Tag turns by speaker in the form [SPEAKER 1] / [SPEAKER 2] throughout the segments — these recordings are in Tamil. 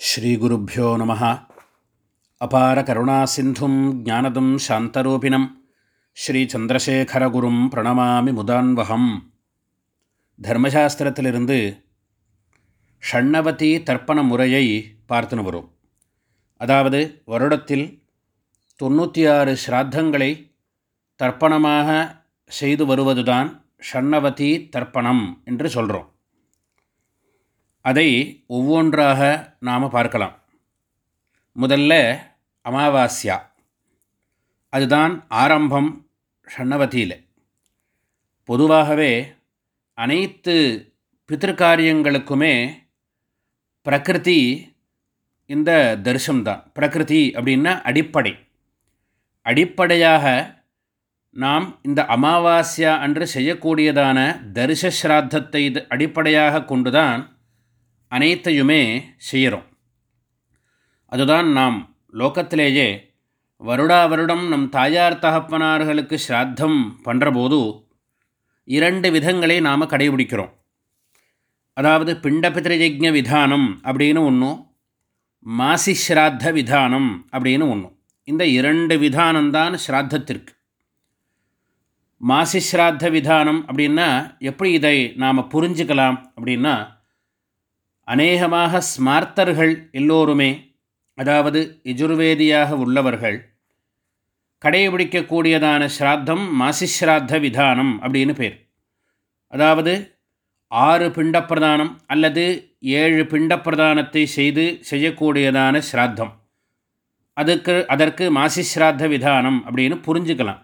[SPEAKER 1] ஸ்ரீகுருப்போ நம. அபார கருணா சிந்தும் ஜானதம் சாந்தரூபிணம். ஸ்ரீச்சந்திரசேகரகுரும் பிரணமாமி முதான்வகம். தர்மசாஸ்திரத்திலிருந்து ஷண்ணவதி தர்ப்பண முறையை பார்த்துன்னு வரும். அதாவது வருடத்தில் தொண்ணூற்றி ஆறு ஸ்ராத்தங்களை தர்ப்பணமாக செய்து வருவதுதான் ஷண்ணவதி தர்ப்பணம் என்று சொல்கிறோம் அதை ஒவ்வொன்றாக நாம் பார்க்கலாம். முதல்ல அமாவாஸ்யா. அதுதான் ஆரம்பம் ஷண்ணவதியில் பொதுவாகவே அனைத்து பித்திருக்காரியங்களுக்குமே பிரகிருதி இந்த தரிசனம்தான் பிரகிருதி அப்படின்னா அடிப்படை. அடிப்படையாக நாம் இந்த அமாவாஸ்யா அன்று செய்யக்கூடியதான தரிசஸ்ராத்தத்தை இது அடிப்படையாக கொண்டுதான் அனைத்தையுமே செய்கிறோம். அதுதான் நாம் லோக்கத்திலேயே வருடா வருடம் நம் தாயார் தகப்பனார்களுக்கு ஸ்ராத்தம் பண்ணுறபோது இரண்டு விதங்களை நாம் கடைபிடிக்கிறோம். அதாவது பிண்டபித்திரயஜ்ஞ விதானம் அப்படின்னு ஒன்றும் மாசி ஸ்ராத்த விதானம் அப்படின்னு ஒன்றும் இந்த இரண்டு விதானம்தான் ஸ்ராத்தத்திற்கு. மாசி ஸ்ராத்த விதானம் அப்படின்னா எப்படி இதை நாம் புரிஞ்சுக்கலாம் அப்படின்னா அநேகமாக ஸ்மார்த்தர்கள் எல்லோருமே அதாவது யஜுர்வேதியாக உள்ளவர்கள் கடைபிடிக்கக்கூடியதான ஸ்ராத்தம் மாசிஸ்ராத்த விதானம் அப்படின்னு பேர். அதாவது ஆறு பிண்டப்பிரதானம் அல்லது ஏழு பிண்டப்பிரதானத்தை செய்து செய்யக்கூடியதான ஸ்ராத்தம். அதுக்கு அதற்கு மாசிஸ்ராத்த விதானம் அப்படின்னு புரிஞ்சுக்கலாம்.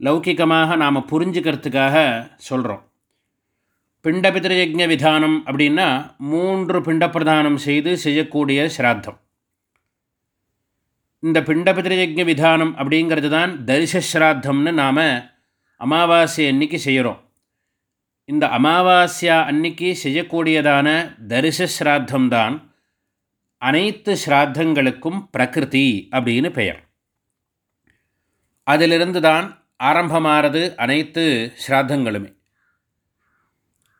[SPEAKER 1] லௌகிகமாக நாம் புரிஞ்சுக்கிறதுக்காக சொல்கிறோம் பிண்டபித்திரயஜ்ஞ விதானம் அப்படின்னா மூன்று பிண்டப்பிரதானம் செய்து செய்யக்கூடிய சிராத்தம் இந்த பிண்டபித்திரயஜ்ஞ விதானம் அப்படிங்கிறது தான் தரிசஸ்ராத்தம்னு நாம் அமாவாசை அன்னைக்கு செய்கிறோம் இந்த அமாவாஸ்யா அன்னைக்கு செய்யக்கூடியதான தரிசஸ்ராத்தம் தான் அனைத்து ஸ்ராத்தங்களுக்கும் பிரகிருதி அப்படின்னு பெயர். அதிலிருந்து தான் ஆரம்பமாகிறது அனைத்து ஸ்ராத்தங்களுமே.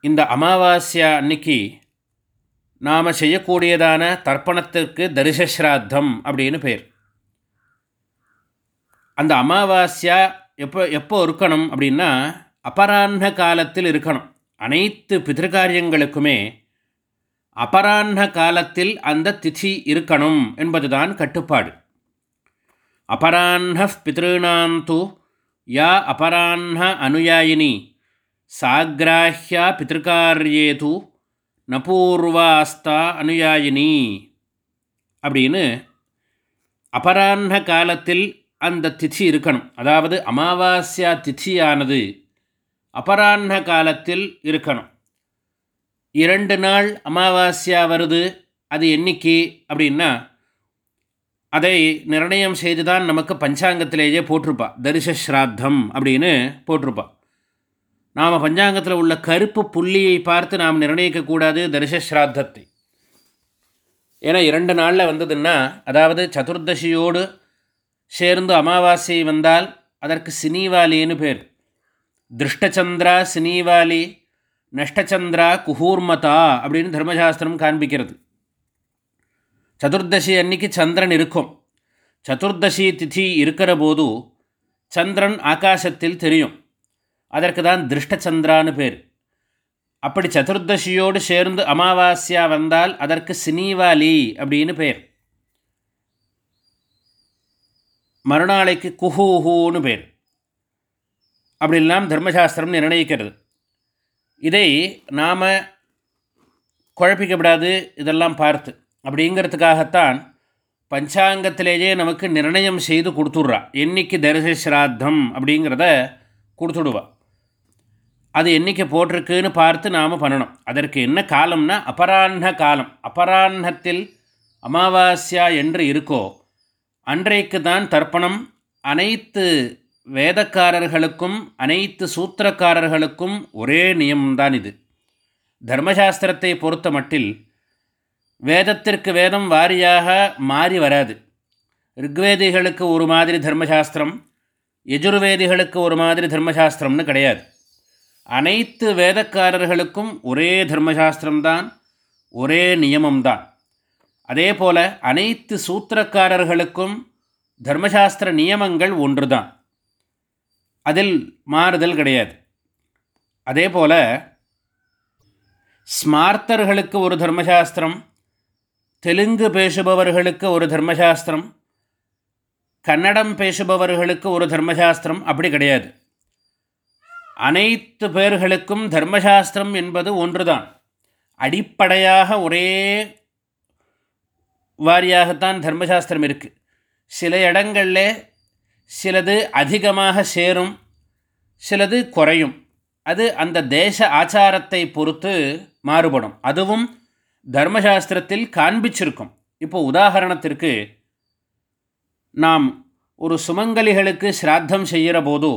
[SPEAKER 1] இந்த அமாவாஸ்யா அன்னைக்கு நாம் செய்யக்கூடியதான தர்ப்பணத்திற்கு தரிசஸ்ராத்தம் அப்படின்னு பேர். அந்த அமாவாஸ்யா எப்போ எப்போ இருக்கணும் அப்படின்னா அபராண்ண காலத்தில் இருக்கணும். அனைத்து பிதிருக்காரியங்களுக்குமே அபராண்ண காலத்தில் அந்த திதி இருக்கணும் என்பதுதான் கட்டுப்பாடு. அபராண்ண பிதிருணாந்து யா அபராண்ண அனுயாயினி சாகிராஹ்யா பித்திருக்காரியேது நபூர்வாஸ்தா அனுயாயினி. அப்படின்னு அபராண்ண காலத்தில் அந்த திதி இருக்கணும். அதாவது அமாவாஸ்யா திதியானது அபராண்ண காலத்தில் இருக்கணும். இரண்டு நாள் அமாவாஸ்யா வருது அது என்னைக்கு அப்படின்னா அதை நிர்ணயம் செய்து தான் நமக்கு பஞ்சாங்கத்திலேயே போட்டிருப்பா. தரிசஸ்ராத்தம் அப்படின்னு போட்டிருப்பா. நாம் பஞ்சாங்கத்தில் உள்ள கருப்பு புள்ளியை பார்த்து நாம் நிர்ணயிக்கக்கூடாது தரிசஸ்ராத்தத்தை. ஏன்னா இரண்டு நாளில் வந்ததுன்னா அதாவது சதுர்தசியோடு சேர்ந்து அமாவாசை வந்தால் அதற்கு சினிவாலின்னு பேர். திருஷ்டச்சந்திரா சினிவாலி நஷ்டச்சந்திரா குஹூர்மதா அப்படின்னு தர்மசாஸ்திரம் காண்பிக்கிறது. சதுர்தசி அன்னைக்கு சந்திரன் இருக்கும். சதுர்தசி திதி இருக்கிற போது சந்திரன் ஆகாசத்தில் தெரியும். அதற்கு தான் திருஷ்டச்சந்திரான்னு பேர். அப்படி சதுர்தசியோடு சேர்ந்து அமாவாஸ்யா வந்தால் அதற்கு சினீவாலி அப்படின்னு பேர். மறுநாளைக்கு குஹூஹூன்னு பேர். அப்படிலாம் தர்மசாஸ்திரம் நிர்ணயிக்கிறது. இதை நாம் குழப்பிக்கப்படாது இதெல்லாம் பார்த்து. அப்படிங்கிறதுக்காகத்தான் பஞ்சாங்கத்திலேயே நமக்கு நிர்ணயம் செய்து கொடுத்துட்றா. என்றைக்கு தரிசஸ்ராத்தம் அப்படிங்கிறத கொடுத்துடுவா. அது என்றைக்கு போட்டிருக்குன்னு பார்த்து நாம் பண்ணணும். அதற்கு என்ன காலம்னா அபராண்ண காலம். அபராண்ணத்தில் அமாவாஸ்யா என்று இருக்கோ அன்றைக்கு தான் தர்ப்பணம். அனைத்து வேதக்காரர்களுக்கும் அனைத்து சூத்திரக்காரர்களுக்கும் ஒரே நியமம்தான் இது. தர்மசாஸ்திரத்தை பொறுத்த மட்டில் வேதத்திற்கு வேதம் வாரியாக மாறி வராது. ரிக்வேதிகளுக்கு ஒரு மாதிரி தர்மசாஸ்திரம் எஜுர்வேதிகளுக்கு ஒரு மாதிரி தர்மசாஸ்திரம்னு கிடையாது. அனைத்து வேதக்காரர்களுக்கும் ஒரே தர்மசாஸ்திரம்தான் ஒரே நியமம்தான். அதே போல் அனைத்து சூத்திரக்காரர்களுக்கும் தர்மசாஸ்திர நியமங்கள் ஒன்று தான் அதில் மாறுதல் கிடையாது. அதே போல் ஸ்மார்த்தர்களுக்கு ஒரு தர்மசாஸ்திரம் தெலுங்கு பேசுபவர்களுக்கு ஒரு தர்மசாஸ்திரம் கன்னடம் பேசுபவர்களுக்கு ஒரு தர்மசாஸ்திரம் அப்படி கிடையாது. அனைத்து பேர்களுக்கும் தர்மசாஸ்திரம் என்பது ஒன்றுதான். அடிப்படையாக ஒரே வாரியாகத்தான் தர்மசாஸ்திரம் இருக்குது சில இடங்களில் சிலது அதிகமாக சேரும் சிலது குறையும். அது அந்த தேச ஆச்சாரத்தை பொறுத்து மாறுபடும். அதுவும் தர்மசாஸ்திரத்தில் காண்பிச்சிருக்கும். இப்போ உதாரணத்திற்கு நாம் ஒரு சுமங்கலிகளுக்கு சிராத்தம் செய்கிற போது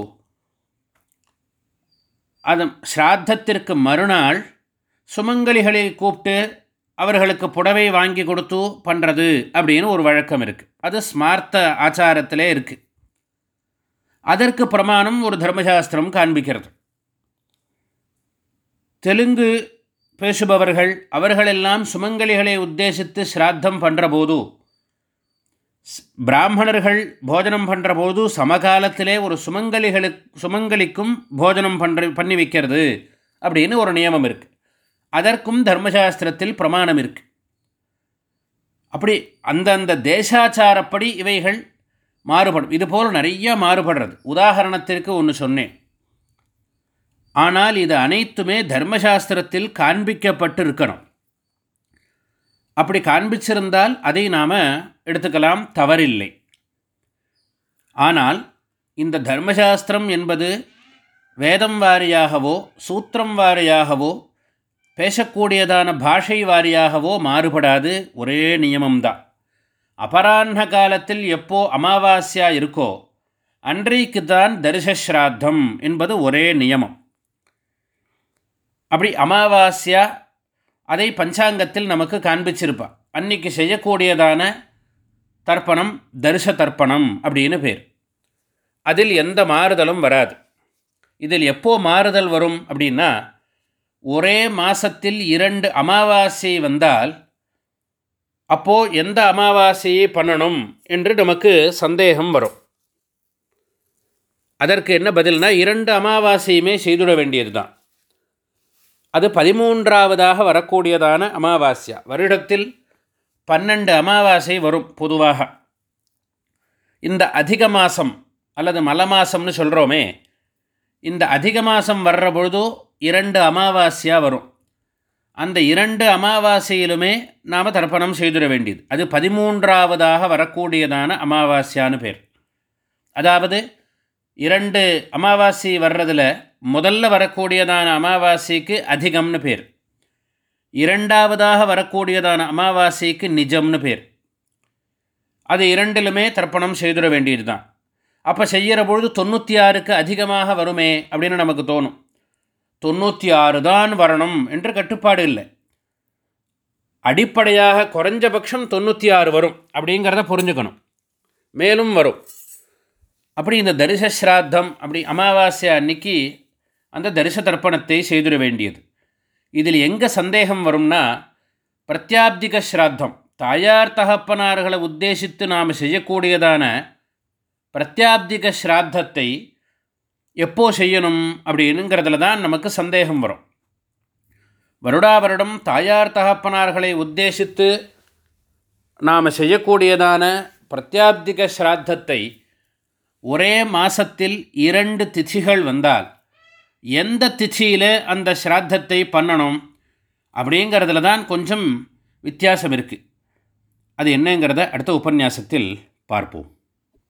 [SPEAKER 1] அது ஸ்ராத்தத்திற்கு மறுநாள் சுமங்கலிகளை கூப்பிட்டு அவர்களுக்கு புடவை வாங்கி கொடுத்து பண்ணுறது அப்படின்னு ஒரு வழக்கம் இருக்குது அது ஸ்மார்த்த ஆச்சாரத்திலே இருக்குது அதற்கு பிரமாணம் ஒரு தர்மசாஸ்திரம் காண்பிக்கிறது. தெலுங்கு பேசுபவர்கள் அவர்களெல்லாம் சுமங்கலிகளை உத்தேசித்து ஸ்ராத்தம் பண்ணுறபோது பிராமணர்கள் போஜனம் பண்ணுற போது சமகாலத்திலே ஒரு சுமங்கலிகளுக்கு சுமங்கலிக்கும் போஜனம் பண்ணுற பண்ணி வைக்கிறது அப்படின்னு ஒரு நியமம் இருக்குது அதற்கும் தர்மசாஸ்திரத்தில் பிரமாணம் இருக்குது அப்படி அந்தந்த தேசாச்சாரப்படி இவைகள் மாறுபடும். இதுபோல் நிறைய மாறுபடுறது. உதாரணத்திற்கு ஒன்று சொன்னேன். ஆனால் இது அனைத்துமே தர்மசாஸ்திரத்தில் காண்பிக்கப்பட்டு இருக்கணும் அப்படி காண்பிச்சிருந்தால் அதை நாம் எடுத்துக்கலாம் தவறில்லை. ஆனால் இந்த தர்மசாஸ்திரம் என்பது வேதம் வாரியாகவோ சூத்திரம் வாரியாகவோ பேசக்கூடியதான பாஷை வாரியாகவோ மாறுபடாது ஒரே நியமம்தான் அபராண்ண காலத்தில் எப்போ அமாவாஸ்யா இருக்கோ அன்றைக்கு தான் தரிசஸ்ராத்தம் என்பது ஒரே நியமம். அப்படி அமாவாஸ்யா அதை பஞ்சாங்கத்தில் நமக்கு காண்பிச்சிருப்பா. அன்னைக்கு செய்யக்கூடியதான தர்ப்பணம் தரிச தர்ப்பணம் அப்படின்னு பேர். அதில் எந்த மாறுதலும் வராது. இதில் எப்போ மாறுதல் வரும் அப்படின்னா ஒரே மாதத்தில் இரண்டு அமாவாசை வந்தால் அப்போது எந்த அமாவாசையை பண்ணணும் என்று நமக்கு சந்தேகம் வரும். அதற்கு என்ன பதில்னா இரண்டு அமாவாசையுமே செய்துட வேண்டியது தான் அது பதிமூன்றாவதாக வரக்கூடியதான அமாவாஸ்யா வருடத்தில் பன்னெண்டு அமாவாசை வரும் பொதுவாக. இந்த அதிக மாதம் அல்லது மல மாதம்னு சொல்கிறோமே இந்த அதிக மாதம் வர்ற பொழுது இரண்டு அமாவாசையாக வரும். அந்த இரண்டு அமாவாசையிலுமே நாம் தர்ப்பணம் செய்திட வேண்டியது. அது பதிமூன்றாவதாக வரக்கூடியதான அமாவாஸ்யான்னு பேர். அதாவது இரண்டு அமாவாசை வர்றதில் முதல்ல வரக்கூடியதான அமாவாசைக்கு அதிகம்னு பேர். இரண்டாவதாக வரக்கூடியதான அமாவாசைக்கு நிஜம்னு பேர். அது இரண்டிலுமே தர்ப்பணம் செய்திட வேண்டியது தான் அப்போ செய்கிற பொழுது தொண்ணூற்றி ஆறுக்கு அதிகமாக வருமே அப்படின்னு நமக்கு தோணும். தொண்ணூற்றி ஆறு தான் வரணும் என்று கட்டுப்பாடு இல்லை. அடிப்படையாக குறைஞ்சபட்சம் தொண்ணூற்றி ஆறு வரும் அப்படிங்கிறத புரிஞ்சுக்கணும். மேலும் வரும். அப்படி இந்த தரிச ஸ்ராத்தம் அப்படி அமாவாசை அன்னைக்கு அந்த தரிச தர்ப்பணத்தை செய்திட வேண்டியது. இதில் எங்கே சந்தேகம் வரும்னா பிரத்யாப்திக ஸ்ராத்தம். தாயார் தகப்பனார்களை உத்தேசித்து நாம் செய்யக்கூடியதான பிரத்யாப்திக ஸ்ராத்தத்தை எப்போ செய்யணும் அப்படின்னுங்கிறதுல தான் நமக்கு சந்தேகம் வரும். வருடா வருடம் தாயார் தகப்பனார்களை உத்தேசித்து நாம் செய்யக்கூடியதான பிரத்யாப்திக ஸ்ராத்தத்தை ஒரே மாதத்தில் இரண்டு திதிகள் வந்தால் எந்த திதியில் அந்த ஸ்ராத்தத்தை பண்ணணும் அப்படிங்கிறதுல தான் கொஞ்சம் வித்தியாசம் இருக்குது அது என்னங்கிறத அடுத்த உபன்யாசத்தில் பார்ப்போம்.